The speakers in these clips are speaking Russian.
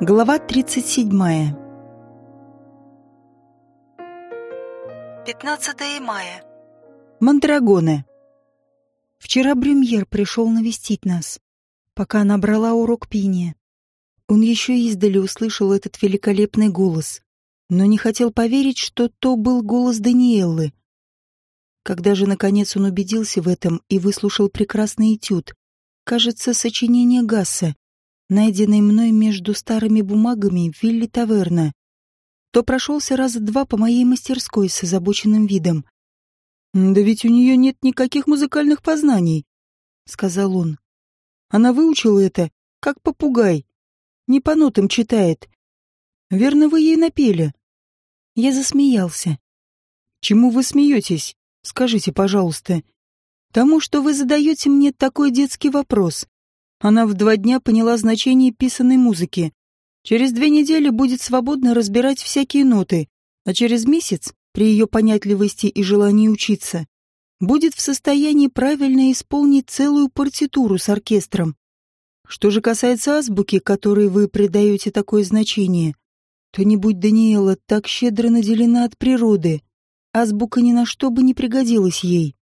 Глава 37. 15 мая. Мандрагоне. Вчера Брюмьер пришел навестить нас, пока она брала урок пения. Он еще издали услышал этот великолепный голос, но не хотел поверить, что то был голос Даниэллы. Когда же, наконец, он убедился в этом и выслушал прекрасный этюд, кажется, сочинение Гасса, найденный мной между старыми бумагами в вилле таверна, то прошелся раза два по моей мастерской с озабоченным видом. «Да ведь у нее нет никаких музыкальных познаний», — сказал он. «Она выучила это, как попугай. Не по нотам читает. Верно, вы ей напели?» Я засмеялся. «Чему вы смеетесь? Скажите, пожалуйста. Тому, что вы задаете мне такой детский вопрос. Она в два дня поняла значение писанной музыки. Через две недели будет свободно разбирать всякие ноты, а через месяц, при ее понятливости и желании учиться, будет в состоянии правильно исполнить целую партитуру с оркестром. Что же касается азбуки, которой вы придаете такое значение, то не будь Даниэла так щедро наделена от природы, азбука ни на что бы не пригодилась ей.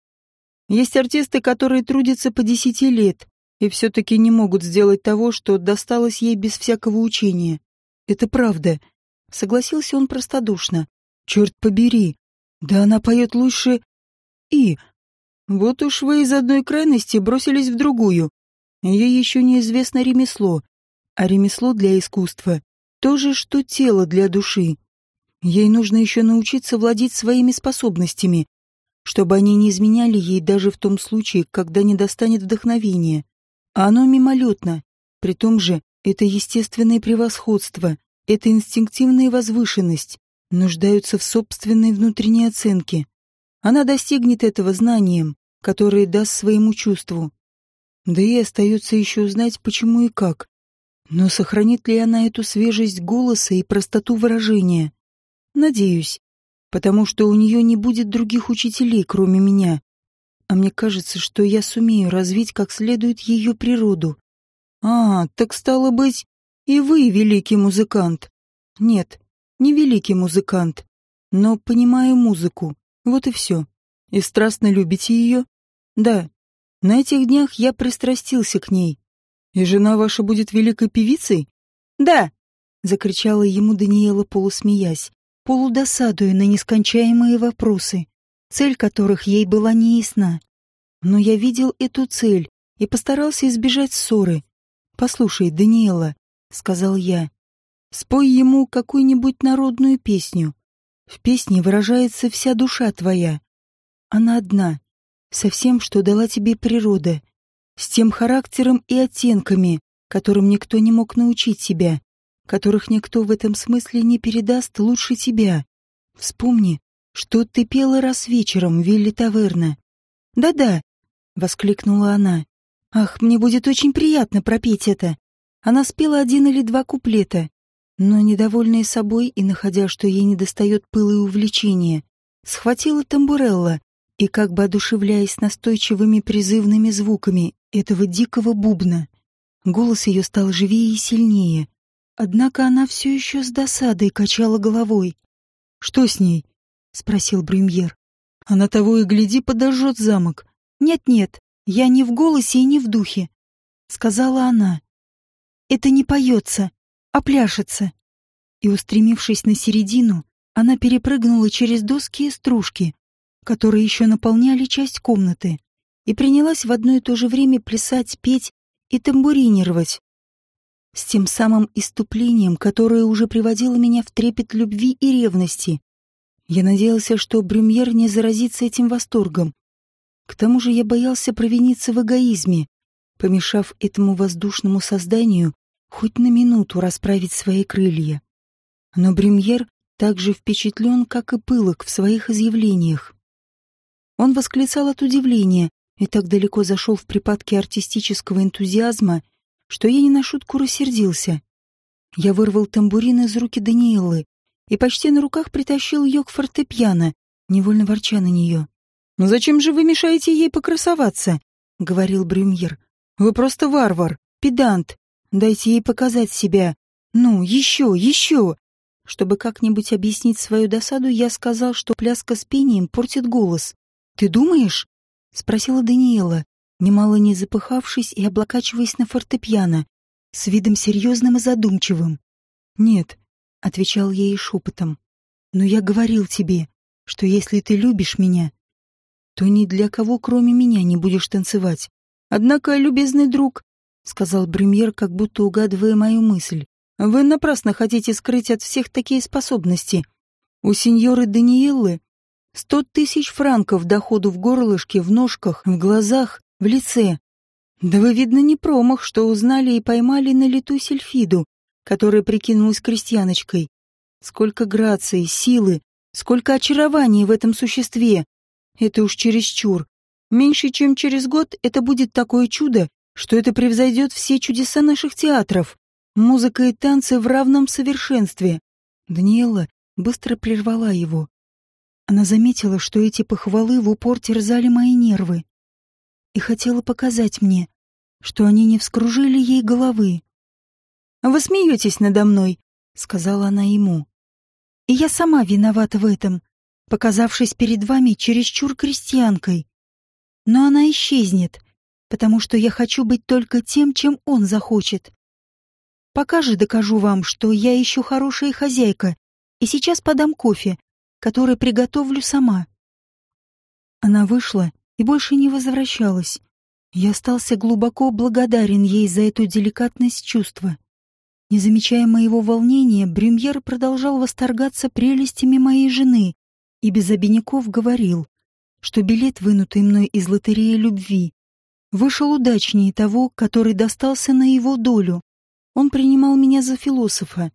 Есть артисты, которые трудятся по десяти лет, и все-таки не могут сделать того, что досталось ей без всякого учения. Это правда. Согласился он простодушно. Черт побери. Да она поет лучше... И... Вот уж вы из одной крайности бросились в другую. Ей еще неизвестно ремесло. А ремесло для искусства — то же, что тело для души. Ей нужно еще научиться владеть своими способностями, чтобы они не изменяли ей даже в том случае, когда не достанет вдохновения. А оно мимолетно. При том же это естественное превосходство, это инстинктивная возвышенность, нуждаются в собственной внутренней оценке. Она достигнет этого знанием, которое даст своему чувству. Да и остается еще узнать, почему и как. Но сохранит ли она эту свежесть голоса и простоту выражения? Надеюсь, потому что у нее не будет других учителей, кроме меня, а мне кажется, что я сумею развить как следует ее природу. А, так стало быть, и вы великий музыкант. Нет, не великий музыкант, но понимаю музыку. Вот и все. И страстно любите ее? Да. На этих днях я пристрастился к ней. И жена ваша будет великой певицей? Да, закричала ему Даниэла, полусмеясь, полудосадуя на нескончаемые вопросы цель которых ей была неясна. Но я видел эту цель и постарался избежать ссоры. «Послушай, Даниэла», — сказал я, — «спой ему какую-нибудь народную песню. В песне выражается вся душа твоя. Она одна, со всем, что дала тебе природа, с тем характером и оттенками, которым никто не мог научить тебя, которых никто в этом смысле не передаст лучше тебя. Вспомни, что ты пела раз вечером в вилле таверна. Да-да, воскликнула она. Ах, мне будет очень приятно пропеть это. Она спела один или два куплета, но недовольная собой и находя, что ей недостает пыла и увлечения, схватила тамбурелла и, как бы одушевляясь настойчивыми призывными звуками этого дикого бубна, голос ее стал живее и сильнее. Однако она все еще с досадой качала головой. Что с ней? — спросил Брюмьер. «Она того и гляди подожжет замок». «Нет-нет, я не в голосе и не в духе», — сказала она. «Это не поется, а пляшется». И, устремившись на середину, она перепрыгнула через доски и стружки, которые еще наполняли часть комнаты, и принялась в одно и то же время плясать, петь и тамбуринировать. С тем самым иступлением, которое уже приводило меня в трепет любви и ревности. Я надеялся, что Брюмьер не заразится этим восторгом. К тому же я боялся провиниться в эгоизме, помешав этому воздушному созданию хоть на минуту расправить свои крылья. Но Брюмьер так же впечатлен, как и пылок в своих изъявлениях. Он восклицал от удивления и так далеко зашел в припадке артистического энтузиазма, что я не на шутку рассердился. Я вырвал тамбурин из руки Даниэлы и почти на руках притащил ее к фортепиано, невольно ворча на нее. «Но зачем же вы мешаете ей покрасоваться?» — говорил Брюмьер. «Вы просто варвар, педант. Дайте ей показать себя. Ну, еще, еще. Чтобы как-нибудь объяснить свою досаду, я сказал, что пляска с пением портит голос. «Ты думаешь?» — спросила Даниэла, немало не запыхавшись и облокачиваясь на фортепиано, с видом серьезным и задумчивым. «Нет», — отвечал ей шепотом, — «но я говорил тебе, что если ты любишь меня, то ни для кого, кроме меня, не будешь танцевать. Однако, любезный друг, — сказал Бремьер, как будто угадывая мою мысль, вы напрасно хотите скрыть от всех такие способности. У сеньоры Даниэллы сто тысяч франков доходу в горлышке, в ножках, в глазах, в лице. Да вы, видно, не промах, что узнали и поймали на лету сельфиду, которая прикинулась крестьяночкой. Сколько грации, силы, сколько очарований в этом существе. Это уж чересчур. Меньше чем через год это будет такое чудо, что это превзойдет все чудеса наших театров. Музыка и танцы в равном совершенстве. Даниэла быстро прервала его. Она заметила, что эти похвалы в упор терзали мои нервы. И хотела показать мне, что они не вскружили ей головы. «Вы смеетесь надо мной», — сказала она ему. «И я сама виновата в этом, показавшись перед вами чересчур крестьянкой. Но она исчезнет, потому что я хочу быть только тем, чем он захочет. Пока же докажу вам, что я еще хорошая хозяйка, и сейчас подам кофе, который приготовлю сама. Она вышла и больше не возвращалась. Я остался глубоко благодарен ей за эту деликатность чувства. Не замечая моего волнения, Брюмьер продолжал восторгаться прелестями моей жены и без обиняков говорил, что билет, вынутый мной из лотереи любви, вышел удачнее того, который достался на его долю. Он принимал меня за философа,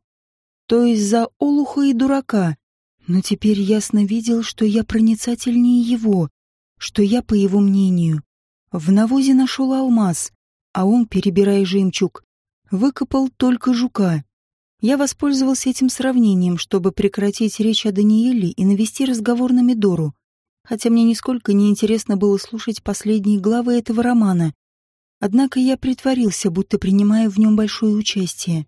то есть за олуха и дурака, но теперь ясно видел, что я проницательнее его, что я, по его мнению, в навозе нашел алмаз, а он, перебирая жемчуг, выкопал только жука. Я воспользовался этим сравнением, чтобы прекратить речь о Даниэле и навести разговор на Медору, хотя мне нисколько не интересно было слушать последние главы этого романа, Однако я притворился, будто принимая в нем большое участие.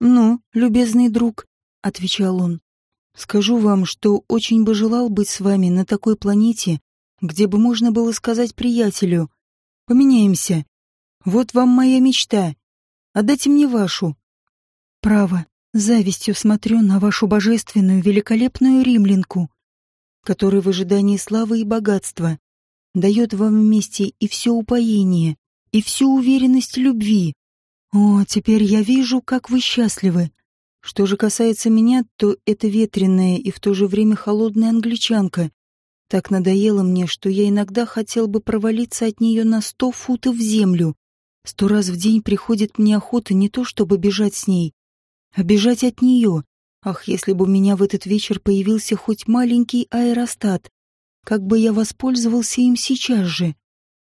«Ну, любезный друг», — отвечал он, — «скажу вам, что очень бы желал быть с вами на такой планете, где бы можно было сказать приятелю, поменяемся. Вот вам моя мечта. Отдайте мне вашу. Право, завистью смотрю на вашу божественную, великолепную римлянку, которая в ожидании славы и богатства дает вам вместе и все упоение, и всю уверенность любви. О, теперь я вижу, как вы счастливы. Что же касается меня, то эта ветреная и в то же время холодная англичанка так надоела мне, что я иногда хотел бы провалиться от нее на сто футов в землю. Сто раз в день приходит мне охота не то чтобы бежать с ней, а бежать от нее. Ах, если бы у меня в этот вечер появился хоть маленький аэростат, как бы я воспользовался им сейчас же.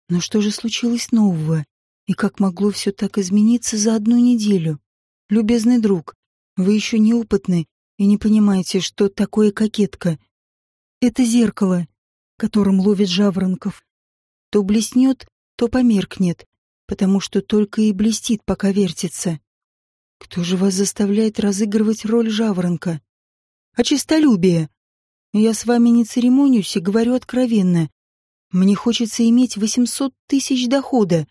Но что же случилось нового? И как могло все так измениться за одну неделю? Любезный друг, вы еще неопытны и не понимаете, что такое кокетка. Это зеркало, которым ловит жаворонков. То блеснет, то померкнет, потому что только и блестит, пока вертится. Кто же вас заставляет разыгрывать роль жаворонка? А честолюбие? Я с вами не церемонюсь и говорю откровенно. Мне хочется иметь 800 тысяч дохода.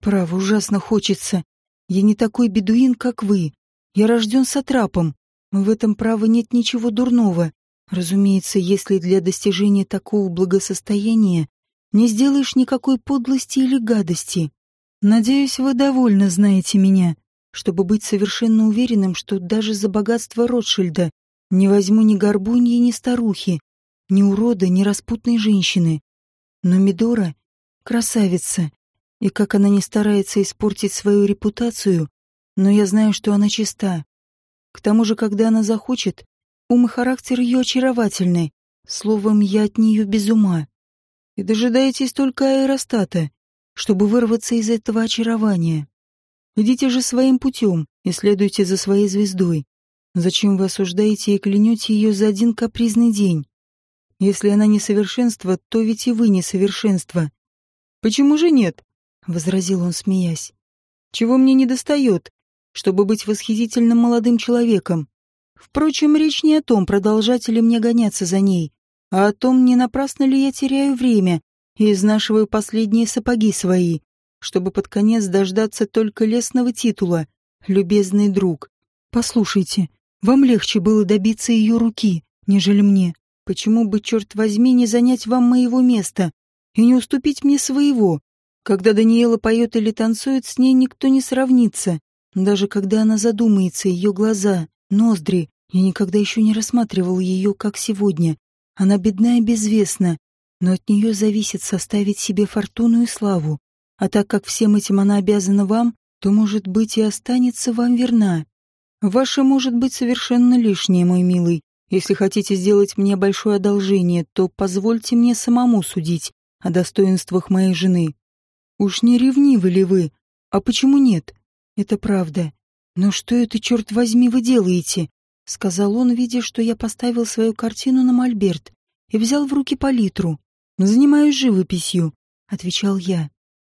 Право, ужасно хочется. Я не такой бедуин, как вы. Я рожден сатрапом. В этом, право, нет ничего дурного. Разумеется, если для достижения такого благосостояния не сделаешь никакой подлости или гадости. Надеюсь, вы довольно знаете меня, чтобы быть совершенно уверенным, что даже за богатство Ротшильда не возьму ни горбуньи, ни старухи, ни урода, ни распутной женщины. Но Мидора — красавица, и как она не старается испортить свою репутацию, но я знаю, что она чиста. К тому же, когда она захочет, ум и характер ее очаровательны, словом, я от нее без ума. И дожидаетесь только аэростата, чтобы вырваться из этого очарования. Идите же своим путем и следуйте за своей звездой. Зачем вы осуждаете и клянете ее за один капризный день? Если она несовершенство, то ведь и вы несовершенство. Почему же нет? возразил он, смеясь. Чего мне не достает, чтобы быть восхитительным молодым человеком. Впрочем, речь не о том, продолжать ли мне гоняться за ней, а о том, не напрасно ли я теряю время и изнашиваю последние сапоги свои, чтобы под конец дождаться только лесного титула «любезный друг». Послушайте, вам легче было добиться ее руки, нежели мне. Почему бы, черт возьми, не занять вам моего места и не уступить мне своего? Когда Даниэла поет или танцует, с ней никто не сравнится. Даже когда она задумается, ее глаза, ноздри, я никогда еще не рассматривал ее, как сегодня. Она бедна и безвестна, но от нее зависит составить себе фортуну и славу. А так как всем этим она обязана вам, то, может быть, и останется вам верна. Ваше может быть совершенно лишнее, мой милый. Если хотите сделать мне большое одолжение, то позвольте мне самому судить о достоинствах моей жены. Уж не ревнивы ли вы? А почему нет? Это правда. Но что это, черт возьми, вы делаете? Сказал он, видя, что я поставил свою картину на мольберт и взял в руки палитру. Занимаюсь живописью, отвечал я.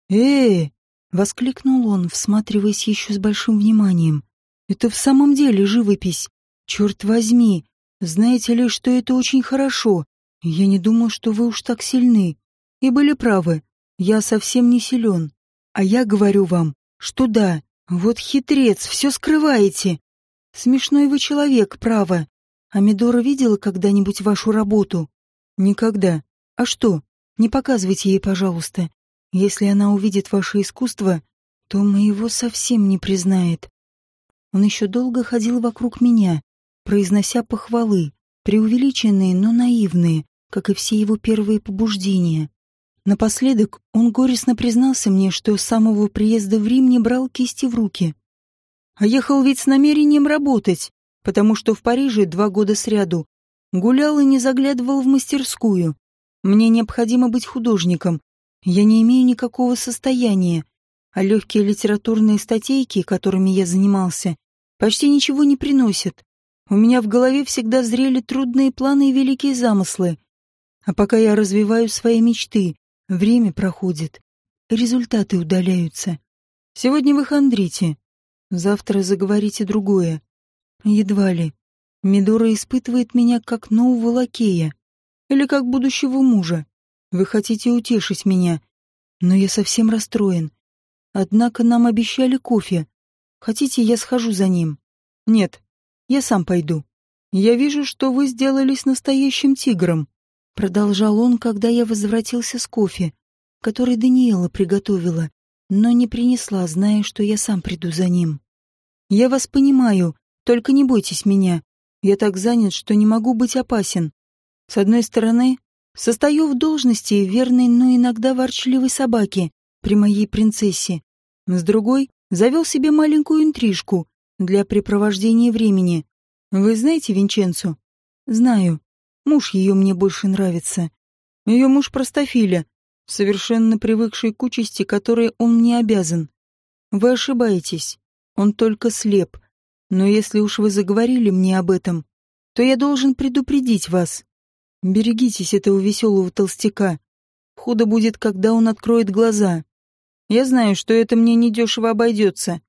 э воскликнул он, всматриваясь еще с большим вниманием. Это в самом деле живопись. Черт возьми, знаете ли, что это очень хорошо. Я не думал, что вы уж так сильны. И были правы. Я совсем не силен. А я говорю вам, что да, вот хитрец, все скрываете. Смешной вы человек, право. А Медора видела когда-нибудь вашу работу? Никогда. А что? Не показывайте ей, пожалуйста. Если она увидит ваше искусство, то моего совсем не признает. Он еще долго ходил вокруг меня, произнося похвалы, преувеличенные, но наивные, как и все его первые побуждения. Напоследок он горестно признался мне, что с самого приезда в Рим не брал кисти в руки. А ехал ведь с намерением работать, потому что в Париже два года сряду гулял и не заглядывал в мастерскую. Мне необходимо быть художником. Я не имею никакого состояния, а легкие литературные статейки, которыми я занимался, почти ничего не приносят. У меня в голове всегда зрели трудные планы и великие замыслы. А пока я развиваю свои мечты, время проходит, результаты удаляются. Сегодня вы хандрите, завтра заговорите другое. Едва ли. Мидора испытывает меня как нового лакея или как будущего мужа. Вы хотите утешить меня, но я совсем расстроен. Однако нам обещали кофе. Хотите, я схожу за ним? Нет, я сам пойду. Я вижу, что вы сделались настоящим тигром. Продолжал он, когда я возвратился с кофе, который Даниэла приготовила, но не принесла, зная, что я сам приду за ним. Я вас понимаю, только не бойтесь меня. Я так занят, что не могу быть опасен. С одной стороны, состою в должности верной, но иногда ворчливой собаки при моей принцессе. С другой, завел себе маленькую интрижку для препровождения времени. Вы знаете Винченцу? Знаю. Муж ее мне больше нравится. Ее муж простофиля, совершенно привыкший к участи, которой он мне обязан. Вы ошибаетесь. Он только слеп. Но если уж вы заговорили мне об этом, то я должен предупредить вас. Берегитесь этого веселого толстяка. Худо будет, когда он откроет глаза. Я знаю, что это мне недешево обойдется.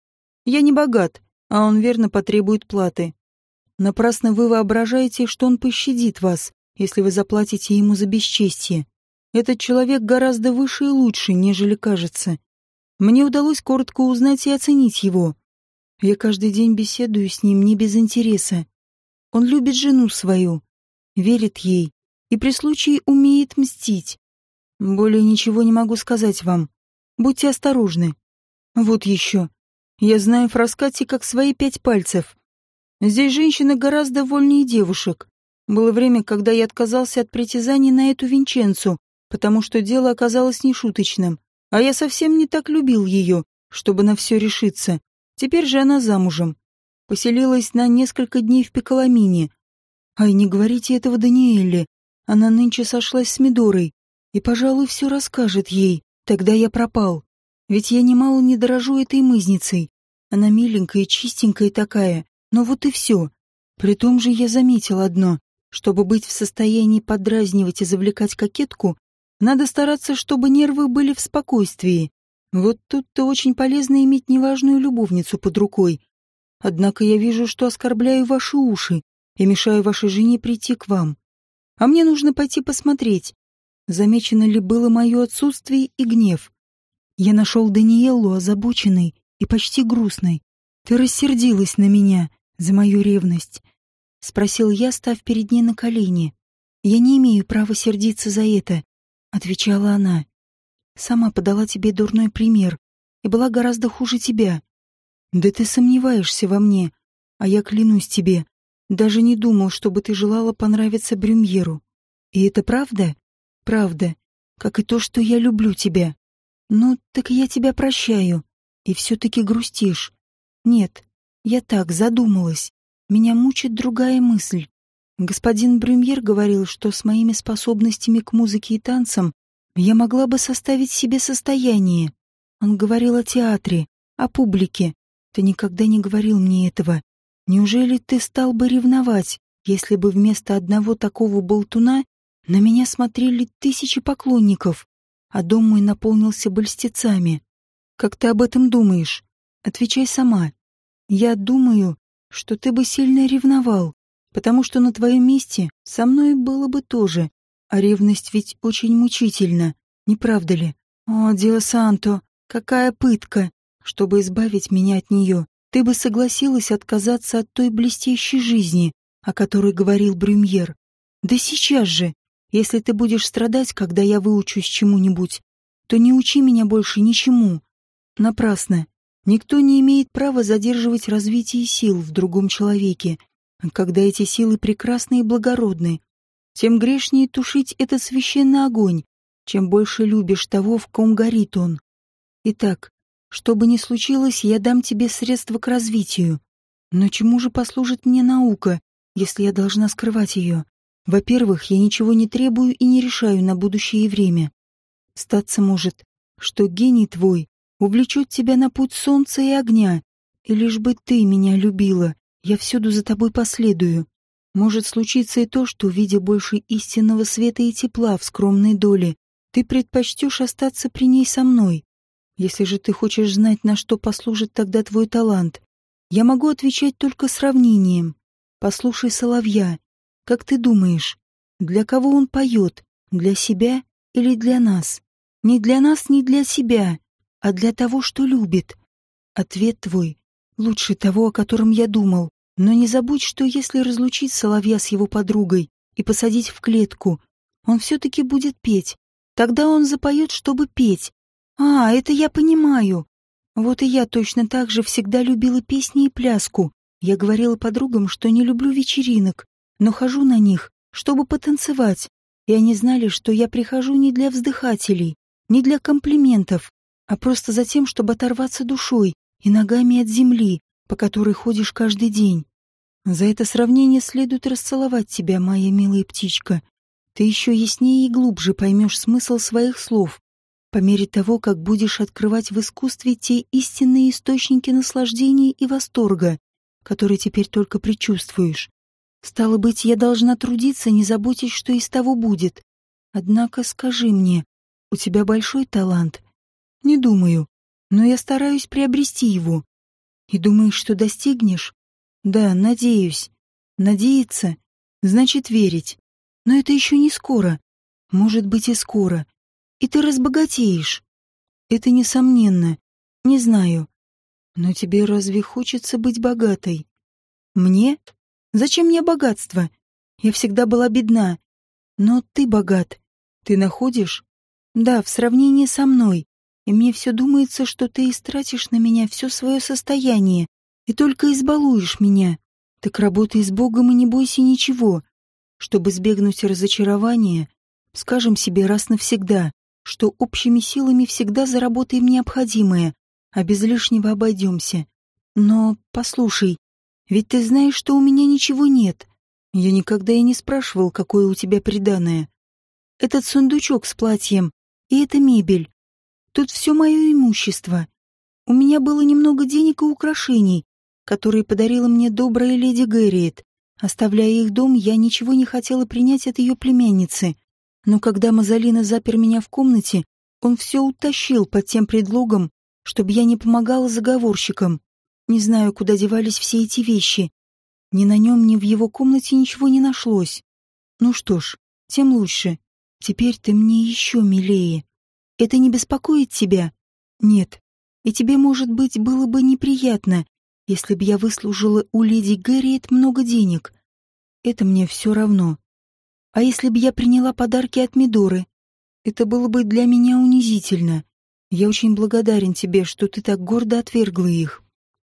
Я не богат, а он верно потребует платы. Напрасно вы воображаете, что он пощадит вас, если вы заплатите ему за бесчестье. Этот человек гораздо выше и лучше, нежели кажется. Мне удалось коротко узнать и оценить его. Я каждый день беседую с ним не без интереса. Он любит жену свою, верит ей и при случае умеет мстить. Более ничего не могу сказать вам. Будьте осторожны. Вот еще. Я знаю Фраскати как свои пять пальцев. Здесь женщины гораздо вольнее девушек. Было время, когда я отказался от притязаний на эту Винченцу, потому что дело оказалось нешуточным. А я совсем не так любил ее, чтобы на все решиться. Теперь же она замужем. Поселилась на несколько дней в Пиколамине. Ай, не говорите этого Даниэле. Она нынче сошлась с Мидорой и, пожалуй, все расскажет ей. Тогда я пропал. Ведь я немало не дорожу этой мызницей. Она миленькая, чистенькая такая. Но вот и все. При том же я заметил одно. Чтобы быть в состоянии подразнивать и завлекать кокетку, надо стараться, чтобы нервы были в спокойствии. Вот тут-то очень полезно иметь неважную любовницу под рукой, Однако я вижу, что оскорбляю ваши уши и мешаю вашей жене прийти к вам. А мне нужно пойти посмотреть, замечено ли было мое отсутствие и гнев. Я нашел Даниэлу озабоченной и почти грустной. Ты рассердилась на меня за мою ревность. — спросил я, став перед ней на колени. «Я не имею права сердиться за это», — отвечала она. «Сама подала тебе дурной пример и была гораздо хуже тебя. Да ты сомневаешься во мне, а я клянусь тебе, даже не думал, чтобы ты желала понравиться Брюмьеру. И это правда? Правда, как и то, что я люблю тебя. Ну, так я тебя прощаю, и все-таки грустишь. Нет, я так задумалась. Меня мучит другая мысль. Господин Брюмьер говорил, что с моими способностями к музыке и танцам я могла бы составить себе состояние. Он говорил о театре, о публике. Ты никогда не говорил мне этого. Неужели ты стал бы ревновать, если бы вместо одного такого болтуна на меня смотрели тысячи поклонников, а дом мой наполнился бы льстецами? Как ты об этом думаешь? Отвечай сама. Я думаю, что ты бы сильно ревновал, потому что на твоем месте со мной было бы тоже. А ревность ведь очень мучительна, не правда ли? О, Дио какая пытка! Чтобы избавить меня от нее, ты бы согласилась отказаться от той блестящей жизни, о которой говорил Брюмьер. Да сейчас же, если ты будешь страдать, когда я выучусь чему-нибудь, то не учи меня больше ничему. Напрасно. Никто не имеет права задерживать развитие сил в другом человеке, когда эти силы прекрасны и благородны. Тем грешнее тушить этот священный огонь, чем больше любишь того, в ком горит он. Итак, что бы ни случилось, я дам тебе средства к развитию. Но чему же послужит мне наука, если я должна скрывать ее? Во-первых, я ничего не требую и не решаю на будущее время. Статься может, что гений твой увлечет тебя на путь солнца и огня, и лишь бы ты меня любила, я всюду за тобой последую. Может случиться и то, что, видя больше истинного света и тепла в скромной доле, ты предпочтешь остаться при ней со мной. Если же ты хочешь знать, на что послужит тогда твой талант, я могу отвечать только сравнением. Послушай соловья. Как ты думаешь, для кого он поет? Для себя или для нас? Не для нас, не для себя а для того, что любит. Ответ твой лучше того, о котором я думал. Но не забудь, что если разлучить соловья с его подругой и посадить в клетку, он все-таки будет петь. Тогда он запоет, чтобы петь. А, это я понимаю. Вот и я точно так же всегда любила песни и пляску. Я говорила подругам, что не люблю вечеринок, но хожу на них, чтобы потанцевать. И они знали, что я прихожу не для вздыхателей, не для комплиментов, а просто за тем, чтобы оторваться душой и ногами от земли, по которой ходишь каждый день. За это сравнение следует расцеловать тебя, моя милая птичка. Ты еще яснее и глубже поймешь смысл своих слов, по мере того, как будешь открывать в искусстве те истинные источники наслаждения и восторга, которые теперь только предчувствуешь. Стало быть, я должна трудиться, не заботясь, что из того будет. Однако скажи мне, у тебя большой талант, не думаю, но я стараюсь приобрести его. И думаешь, что достигнешь? Да, надеюсь. Надеяться значит верить. Но это еще не скоро. Может быть и скоро. И ты разбогатеешь. Это несомненно. Не знаю. Но тебе разве хочется быть богатой? Мне? Зачем мне богатство? Я всегда была бедна. Но ты богат. Ты находишь? Да, в сравнении со мной и мне все думается, что ты истратишь на меня все свое состояние и только избалуешь меня. Так работай с Богом и не бойся ничего. Чтобы избегнуть разочарования, скажем себе раз навсегда, что общими силами всегда заработаем необходимое, а без лишнего обойдемся. Но, послушай, ведь ты знаешь, что у меня ничего нет. Я никогда и не спрашивал, какое у тебя приданое. Этот сундучок с платьем и эта мебель, Тут все мое имущество. У меня было немного денег и украшений, которые подарила мне добрая леди Гэриет. Оставляя их дом, я ничего не хотела принять от ее племянницы. Но когда Мазалина запер меня в комнате, он все утащил под тем предлогом, чтобы я не помогала заговорщикам. Не знаю, куда девались все эти вещи. Ни на нем, ни в его комнате ничего не нашлось. Ну что ж, тем лучше. Теперь ты мне еще милее. Это не беспокоит тебя? Нет. И тебе, может быть, было бы неприятно, если бы я выслужила у леди Гэрриет много денег. Это мне все равно. А если бы я приняла подарки от Мидоры? Это было бы для меня унизительно. Я очень благодарен тебе, что ты так гордо отвергла их.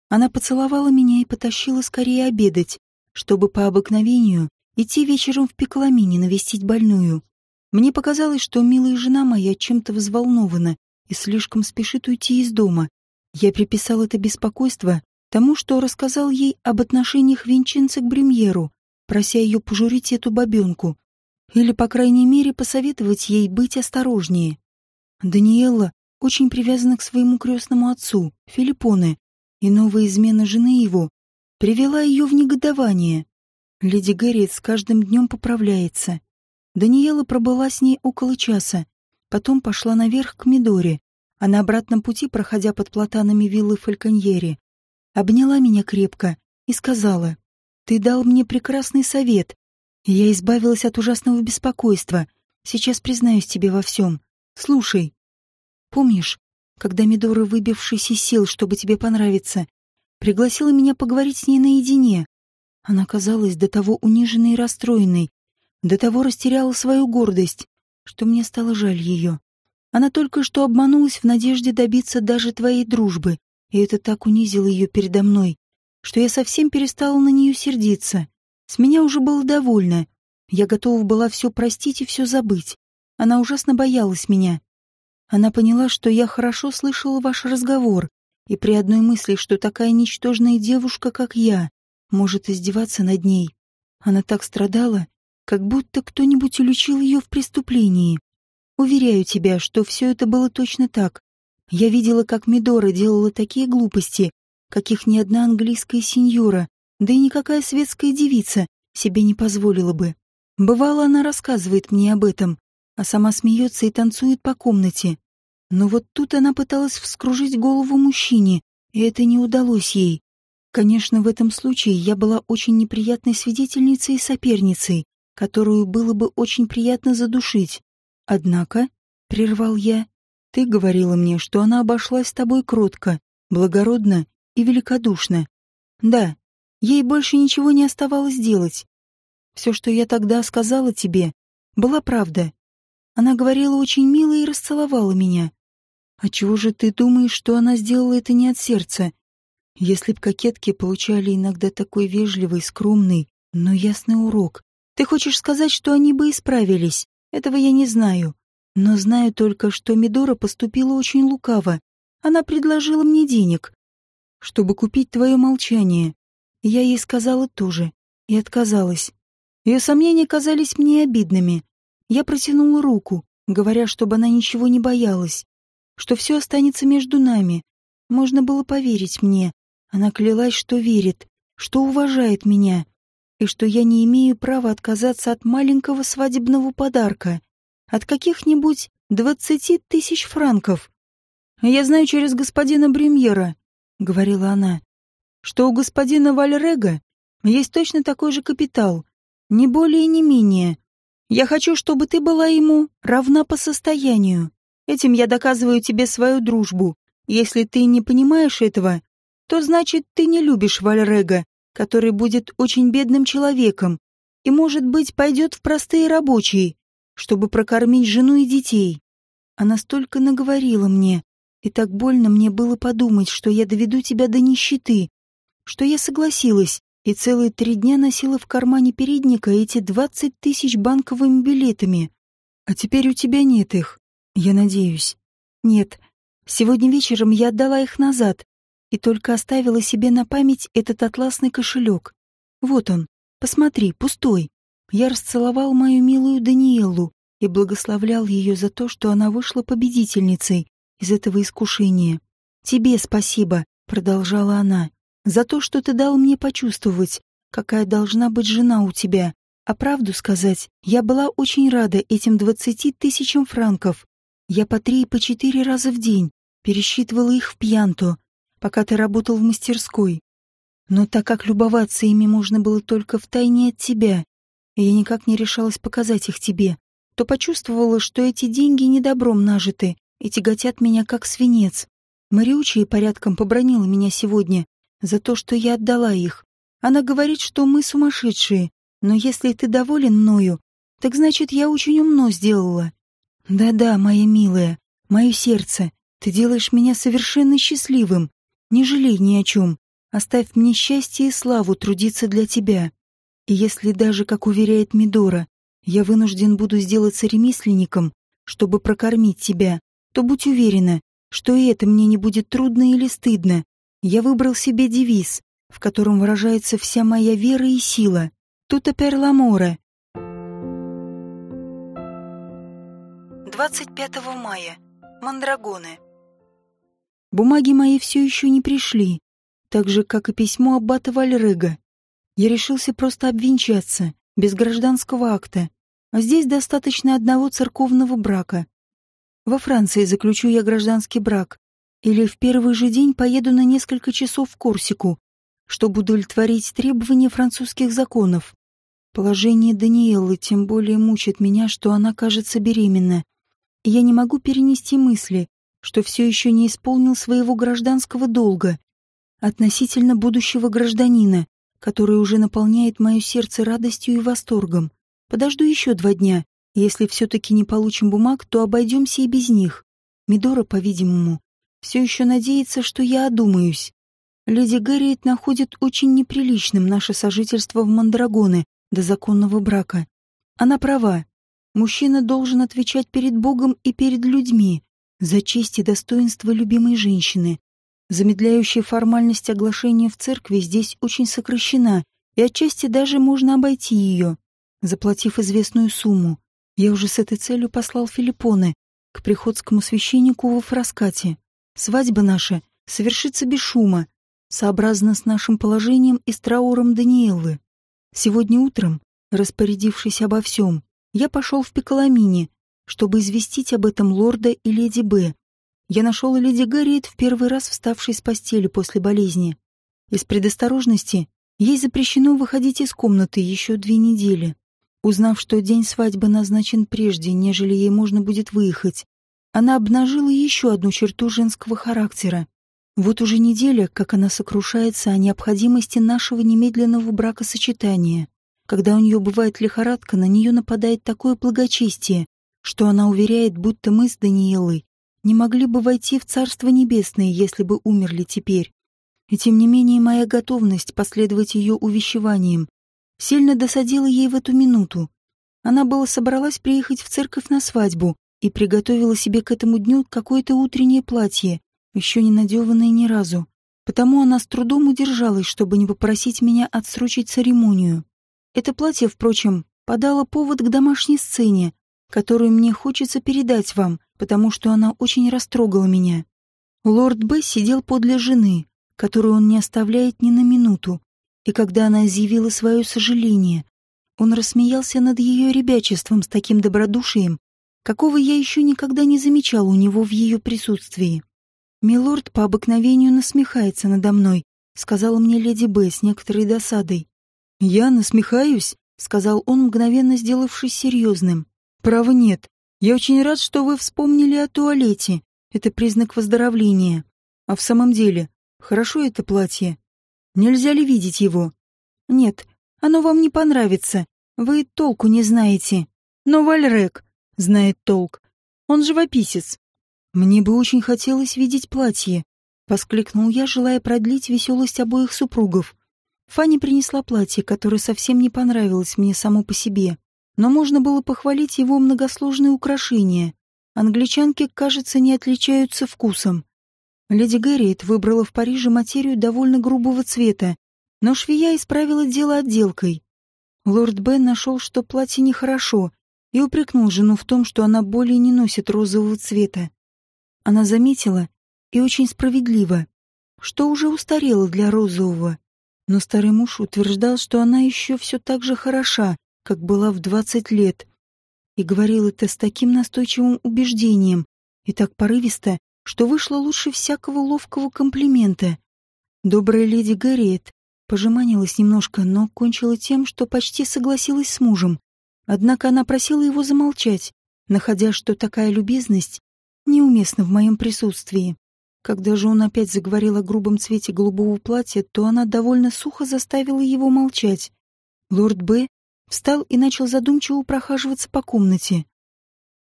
Она поцеловала меня и потащила скорее обедать, чтобы по обыкновению идти вечером в Пекламине навестить больную. Мне показалось, что милая жена моя чем-то взволнована и слишком спешит уйти из дома. Я приписал это беспокойство тому, что рассказал ей об отношениях Винченца к Бремьеру, прося ее пожурить эту бабенку. Или, по крайней мере, посоветовать ей быть осторожнее. Даниэлла очень привязана к своему крестному отцу, Филиппоне, и новая измена жены его привела ее в негодование. Леди Гэрриет с каждым днем поправляется. Даниэла пробыла с ней около часа, потом пошла наверх к Мидоре, а на обратном пути, проходя под платанами виллы Фальконьери, обняла меня крепко и сказала, «Ты дал мне прекрасный совет, я избавилась от ужасного беспокойства. Сейчас признаюсь тебе во всем. Слушай. Помнишь, когда Мидора, выбившись из сил, чтобы тебе понравиться, пригласила меня поговорить с ней наедине. Она казалась до того униженной и расстроенной, до того растеряла свою гордость, что мне стало жаль ее. Она только что обманулась в надежде добиться даже твоей дружбы, и это так унизило ее передо мной, что я совсем перестала на нее сердиться. С меня уже было довольно. Я готова была все простить и все забыть. Она ужасно боялась меня. Она поняла, что я хорошо слышала ваш разговор, и при одной мысли, что такая ничтожная девушка, как я, может издеваться над ней. Она так страдала, как будто кто-нибудь уличил ее в преступлении. Уверяю тебя, что все это было точно так. Я видела, как Мидора делала такие глупости, каких ни одна английская сеньора, да и никакая светская девица себе не позволила бы. Бывало, она рассказывает мне об этом, а сама смеется и танцует по комнате. Но вот тут она пыталась вскружить голову мужчине, и это не удалось ей. Конечно, в этом случае я была очень неприятной свидетельницей и соперницей, которую было бы очень приятно задушить. Однако, — прервал я, — ты говорила мне, что она обошлась с тобой кротко, благородно и великодушно. Да, ей больше ничего не оставалось делать. Все, что я тогда сказала тебе, была правда. Она говорила очень мило и расцеловала меня. А чего же ты думаешь, что она сделала это не от сердца? Если б кокетки получали иногда такой вежливый, скромный, но ясный урок. Ты хочешь сказать, что они бы исправились? Этого я не знаю. Но знаю только, что Мидора поступила очень лукаво. Она предложила мне денег, чтобы купить твое молчание. Я ей сказала тоже и отказалась. Ее сомнения казались мне обидными. Я протянула руку, говоря, чтобы она ничего не боялась, что все останется между нами. Можно было поверить мне. Она клялась, что верит, что уважает меня, и что я не имею права отказаться от маленького свадебного подарка, от каких-нибудь двадцати тысяч франков. «Я знаю через господина Бремьера», — говорила она, «что у господина Вальрега есть точно такой же капитал, не более и не менее, я хочу, чтобы ты была ему равна по состоянию. Этим я доказываю тебе свою дружбу. Если ты не понимаешь этого, то значит, ты не любишь Вальрега, который будет очень бедным человеком и, может быть, пойдет в простые рабочие, чтобы прокормить жену и детей. Она столько наговорила мне, и так больно мне было подумать, что я доведу тебя до нищеты, что я согласилась, и целые три дня носила в кармане передника эти двадцать тысяч банковыми билетами. А теперь у тебя нет их, я надеюсь. Нет, сегодня вечером я отдала их назад и только оставила себе на память этот атласный кошелек. Вот он, посмотри, пустой. Я расцеловал мою милую Даниэлу и благословлял ее за то, что она вышла победительницей из этого искушения. «Тебе спасибо», — продолжала она за то, что ты дал мне почувствовать, какая должна быть жена у тебя. А правду сказать, я была очень рада этим двадцати тысячам франков. Я по три и по четыре раза в день пересчитывала их в пьянту, пока ты работал в мастерской. Но так как любоваться ими можно было только в тайне от тебя, я никак не решалась показать их тебе, то почувствовала, что эти деньги недобром нажиты и тяготят меня как свинец. Мариучи порядком побронила меня сегодня за то, что я отдала их. Она говорит, что мы сумасшедшие, но если ты доволен мною, так значит, я очень умно сделала. Да-да, моя милая, мое сердце, ты делаешь меня совершенно счастливым. Не жалей ни о чем. Оставь мне счастье и славу трудиться для тебя. И если даже, как уверяет Мидора, я вынужден буду сделаться ремесленником, чтобы прокормить тебя, то будь уверена, что и это мне не будет трудно или стыдно. Я выбрал себе девиз, в котором выражается вся моя вера и сила. Тута пер ламоре. 25 мая. Мандрагоны. Бумаги мои все еще не пришли, так же, как и письмо аббата Вальрега. Я решился просто обвенчаться, без гражданского акта. А здесь достаточно одного церковного брака. Во Франции заключу я гражданский брак. Или в первый же день поеду на несколько часов в Корсику, чтобы удовлетворить требования французских законов. Положение Даниэлы тем более мучит меня, что она кажется беременна. Я не могу перенести мысли, что все еще не исполнил своего гражданского долга относительно будущего гражданина, который уже наполняет мое сердце радостью и восторгом. Подожду еще два дня. Если все-таки не получим бумаг, то обойдемся и без них. Мидора, по-видимому, все еще надеется, что я одумаюсь. Леди Гарриет находит очень неприличным наше сожительство в Мандрагоне до законного брака. Она права. Мужчина должен отвечать перед Богом и перед людьми за честь и достоинство любимой женщины. Замедляющая формальность оглашения в церкви здесь очень сокращена, и отчасти даже можно обойти ее, заплатив известную сумму. Я уже с этой целью послал Филиппоне к приходскому священнику во Фраскате. Свадьба наша совершится без шума, сообразно с нашим положением и с трауром Даниэлы. Сегодня утром, распорядившись обо всем, я пошел в Пиколамине, чтобы известить об этом лорда и леди Б, я нашел леди Гарриет в первый раз вставшей с постели после болезни. Из предосторожности ей запрещено выходить из комнаты еще две недели. Узнав, что день свадьбы назначен прежде, нежели ей можно будет выехать, она обнажила еще одну черту женского характера. Вот уже неделя, как она сокрушается о необходимости нашего немедленного бракосочетания. Когда у нее бывает лихорадка, на нее нападает такое благочестие, что она уверяет, будто мы с Даниэлой не могли бы войти в Царство Небесное, если бы умерли теперь. И тем не менее моя готовность последовать ее увещеваниям сильно досадила ей в эту минуту. Она была собралась приехать в церковь на свадьбу и приготовила себе к этому дню какое-то утреннее платье, еще не надеванное ни разу. Потому она с трудом удержалась, чтобы не попросить меня отсрочить церемонию. Это платье, впрочем, подало повод к домашней сцене, которую мне хочется передать вам, потому что она очень растрогала меня. Лорд Б. сидел подле жены, которую он не оставляет ни на минуту, и когда она изъявила свое сожаление, он рассмеялся над ее ребячеством с таким добродушием, какого я еще никогда не замечал у него в ее присутствии. «Милорд по обыкновению насмехается надо мной», — сказала мне леди Б. с некоторой досадой. «Я насмехаюсь?» — сказал он, мгновенно сделавшись серьезным. Права нет. Я очень рад, что вы вспомнили о туалете. Это признак выздоровления. А в самом деле, хорошо это платье. Нельзя ли видеть его? Нет, оно вам не понравится. Вы толку не знаете. Но Вальрек знает толк. Он живописец. Мне бы очень хотелось видеть платье. Воскликнул я, желая продлить веселость обоих супругов. Фанни принесла платье, которое совсем не понравилось мне само по себе но можно было похвалить его многосложные украшения. Англичанки, кажется, не отличаются вкусом. Леди Гарриет выбрала в Париже материю довольно грубого цвета, но швея исправила дело отделкой. Лорд Бен нашел, что платье нехорошо, и упрекнул жену в том, что она более не носит розового цвета. Она заметила, и очень справедливо, что уже устарела для розового. Но старый муж утверждал, что она еще все так же хороша, как была в двадцать лет, и говорил это с таким настойчивым убеждением и так порывисто, что вышло лучше всякого ловкого комплимента. Добрая леди Гарриет пожеманилась немножко, но кончила тем, что почти согласилась с мужем. Однако она просила его замолчать, находя, что такая любезность неуместна в моем присутствии. Когда же он опять заговорил о грубом цвете голубого платья, то она довольно сухо заставила его молчать. Лорд Б. встал и начал задумчиво прохаживаться по комнате.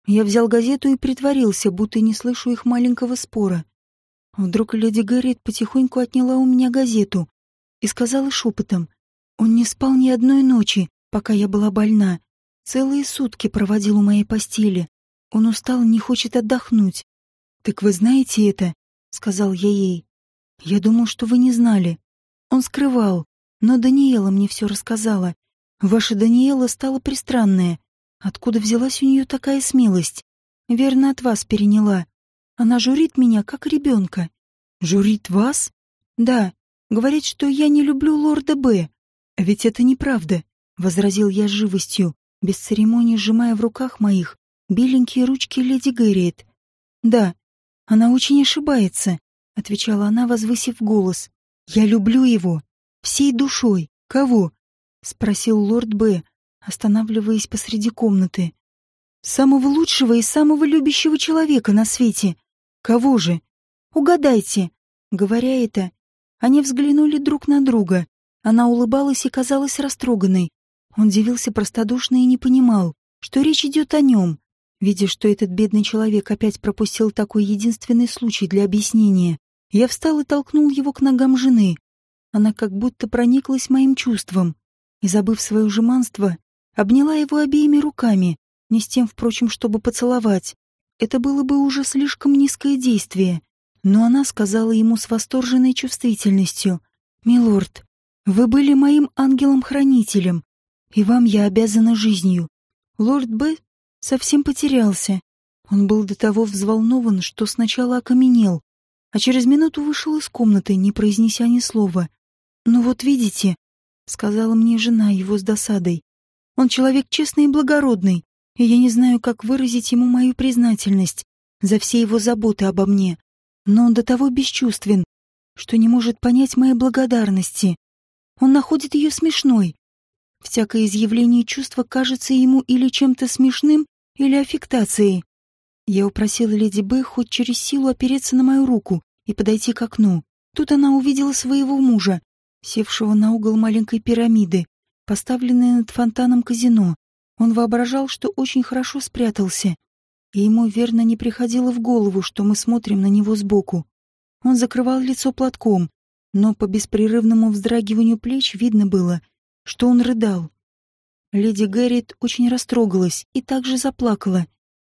Я взял газету и притворился, будто не слышу их маленького спора. Вдруг леди Гарриет потихоньку отняла у меня газету и сказала шепотом. Он не спал ни одной ночи, пока я была больна. Целые сутки проводил у моей постели. Он устал не хочет отдохнуть. «Так вы знаете это?» — сказал я ей. «Я думал, что вы не знали. Он скрывал, но Даниэла мне все рассказала. Ваша Даниэла стала пристранная. Откуда взялась у нее такая смелость? Верно, от вас переняла. Она журит меня, как ребенка. Журит вас? Да. Говорит, что я не люблю лорда Б. Ведь это неправда, — возразил я с живостью, без церемонии сжимая в руках моих беленькие ручки леди Гэриет. Да, она очень ошибается, — отвечала она, возвысив голос. Я люблю его. Всей душой. Кого? — спросил лорд Б, останавливаясь посреди комнаты. «Самого лучшего и самого любящего человека на свете. Кого же? Угадайте!» Говоря это, они взглянули друг на друга. Она улыбалась и казалась растроганной. Он дивился простодушно и не понимал, что речь идет о нем. Видя, что этот бедный человек опять пропустил такой единственный случай для объяснения, я встал и толкнул его к ногам жены. Она как будто прониклась моим чувством и, забыв свое жеманство, обняла его обеими руками, не с тем, впрочем, чтобы поцеловать. Это было бы уже слишком низкое действие. Но она сказала ему с восторженной чувствительностью. «Милорд, вы были моим ангелом-хранителем, и вам я обязана жизнью». Лорд Б. совсем потерялся. Он был до того взволнован, что сначала окаменел, а через минуту вышел из комнаты, не произнеся ни слова. «Ну вот видите», — сказала мне жена его с досадой, он человек честный и благородный, и я не знаю, как выразить ему мою признательность за все его заботы обо мне. Но он до того бесчувствен, что не может понять моей благодарности. Он находит ее смешной. Всякое изъявление чувства кажется ему или чем-то смешным, или аффектацией. Я упросила леди Б хоть через силу опереться на мою руку и подойти к окну. Тут она увидела своего мужа, севшего на угол маленькой пирамиды, поставленное над фонтаном казино. Он воображал, что очень хорошо спрятался, и ему верно не приходило в голову, что мы смотрим на него сбоку. Он закрывал лицо платком, но по беспрерывному вздрагиванию плеч видно было, что он рыдал. Леди Гэррит очень растрогалась и также заплакала.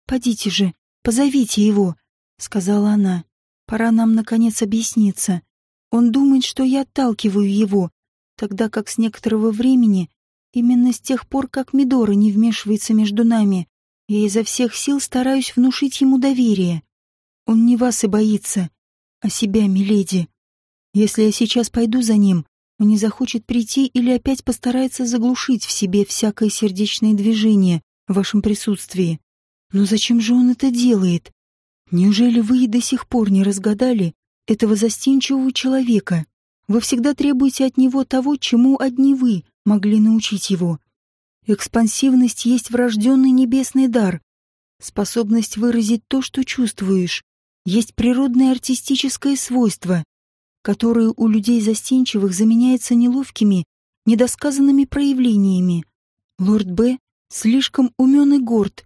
«Подите же, позовите его», — сказала она. «Пора нам, наконец, объясниться. Он думает, что я отталкиваю его, тогда как с некоторого времени, именно с тех пор, как Мидора не вмешивается между нами, я изо всех сил стараюсь внушить ему доверие. Он не вас и боится, а себя, миледи. Если я сейчас пойду за ним, он не захочет прийти или опять постарается заглушить в себе всякое сердечное движение в вашем присутствии. Но зачем же он это делает? Неужели вы и до сих пор не разгадали этого застенчивого человека? Вы всегда требуете от него того, чему одни вы могли научить его. Экспансивность есть врожденный небесный дар. Способность выразить то, что чувствуешь, есть природное артистическое свойство, которое у людей застенчивых заменяется неловкими, недосказанными проявлениями. Лорд Б. слишком умен и горд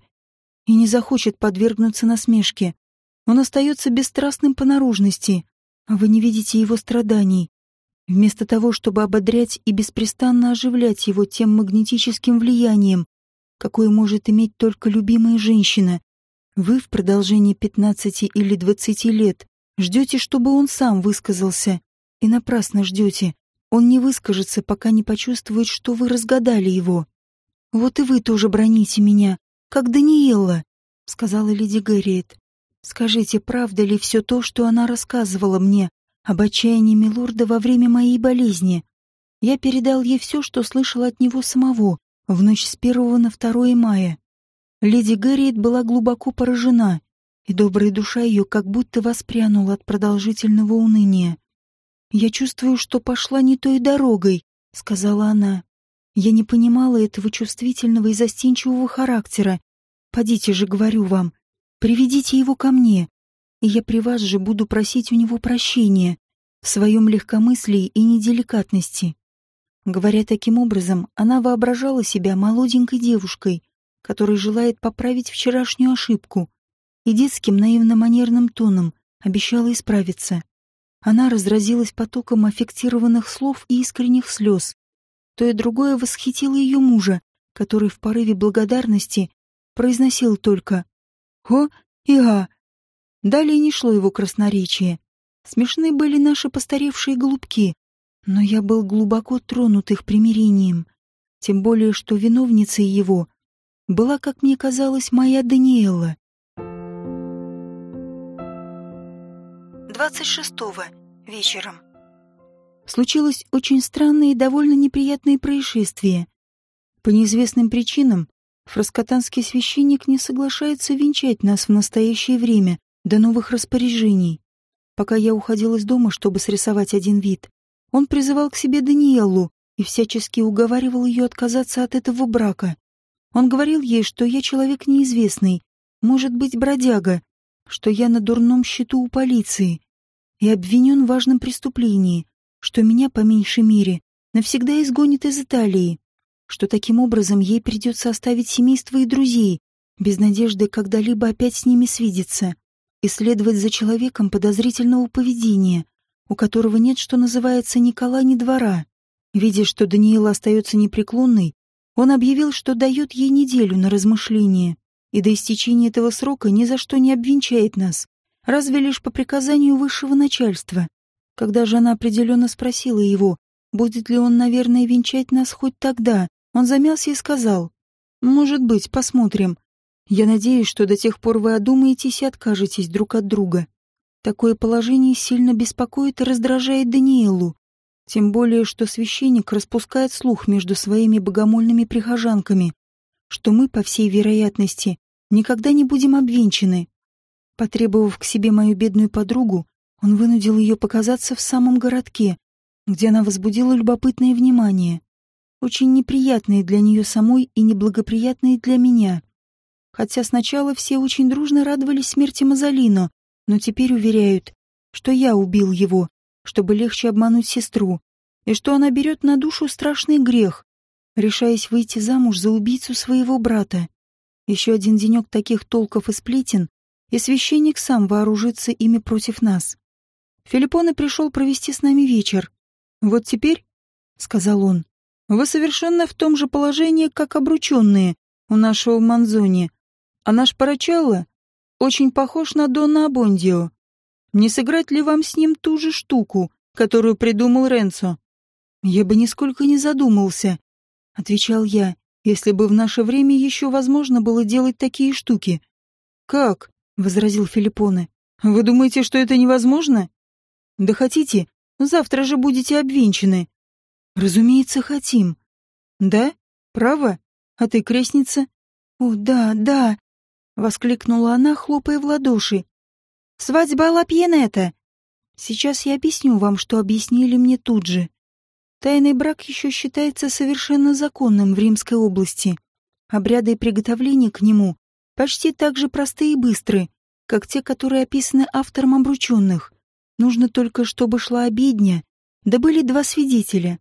и не захочет подвергнуться насмешке. Он остается бесстрастным по наружности, а вы не видите его страданий, Вместо того, чтобы ободрять и беспрестанно оживлять его тем магнетическим влиянием, какое может иметь только любимая женщина, вы в продолжении 15 или 20 лет ждете, чтобы он сам высказался. И напрасно ждете. Он не выскажется, пока не почувствует, что вы разгадали его. «Вот и вы тоже броните меня, как Даниэлла», — сказала леди Гарриет. «Скажите, правда ли все то, что она рассказывала мне об отчаянии Милорда во время моей болезни. Я передал ей все, что слышал от него самого в ночь с первого на второе мая. Леди Гарриет была глубоко поражена. И добрая душа ее как будто воспрянула от продолжительного уныния. «Я чувствую, что пошла не той дорогой», — сказала она. Я не понимала этого чувствительного и застенчивого характера. Подите же, говорю вам, приведите его ко мне, и я при вас же буду просить у него прощения в своем легкомыслии и неделикатности. Говоря таким образом, она воображала себя молоденькой девушкой, которая желает поправить вчерашнюю ошибку, и детским наивно-манерным тоном обещала исправиться. Она разразилась потоком аффектированных слов и искренних слез. То и другое восхитило ее мужа, который в порыве благодарности произносил только «О» и «А». Далее не шло его красноречие. Смешны были наши постаревшие голубки, но я был глубоко тронут их примирением, тем более что виновницей его была, как мне казалось, моя Даниэла. 26-го вечером. Случилось очень странное и довольно неприятное происшествие. По неизвестным причинам фраскотанский священник не соглашается венчать нас в настоящее время до новых распоряжений. Пока я уходил из дома, чтобы срисовать один вид, он призывал к себе Даниэлу и всячески уговаривал ее отказаться от этого брака. Он говорил ей, что я человек неизвестный, может быть, бродяга, что я на дурном счету у полиции и обвинен в важном преступлении, что меня, по меньшей мере, навсегда изгонит из Италии, что таким образом ей придется оставить семейство и друзей, без надежды когда-либо опять с ними свидеться, и следовать за человеком подозрительного поведения, у которого нет, что называется, ни кола, ни двора. Видя, что Даниэла остается непреклонной, он объявил, что дает ей неделю на размышление и до истечения этого срока ни за что не обвенчает нас, разве лишь по приказанию высшего начальства. Когда же она определенно спросила его, будет ли он, наверное, венчать нас хоть тогда, он замялся и сказал, «Может быть, посмотрим. Я надеюсь, что до тех пор вы одумаетесь и откажетесь друг от друга». Такое положение сильно беспокоит и раздражает Даниэлу, тем более, что священник распускает слух между своими богомольными прихожанками, что мы, по всей вероятности, никогда не будем обвенчаны. Потребовав к себе мою бедную подругу, он вынудил ее показаться в самом городке, где она возбудила любопытное внимание, очень неприятное для нее самой и неблагоприятное для меня. Хотя сначала все очень дружно радовались смерти Мазолино, но теперь уверяют, что я убил его, чтобы легче обмануть сестру, и что она берет на душу страшный грех, решаясь выйти замуж за убийцу своего брата. Еще один денек таких толков и сплетен, и священник сам вооружится ими против нас. Филиппоне пришел провести с нами вечер. «Вот теперь», — сказал он, — «вы совершенно в том же положении, как обрученные у нашего Манзони, а наш Парачелло очень похож на Дона Абондио. Не сыграть ли вам с ним ту же штуку, которую придумал Ренцо?» «Я бы нисколько не задумался», — отвечал я, «если бы в наше время еще возможно было делать такие штуки». «Как?» — возразил Филиппоне. «Вы думаете, что это невозможно?» «Да хотите, завтра же будете обвенчаны». «Разумеется, хотим». «Да? Право? А ты крестница?» «О, да, да!» — воскликнула она, хлопая в ладоши. «Свадьба Лапьенета!» Сейчас я объясню вам, что объяснили мне тут же. Тайный брак еще считается совершенно законным в Римской области. Обряды и приготовления к нему почти так же просты и быстры, как те, которые описаны автором обрученных. Нужно только, чтобы шла обедня, да были два свидетеля,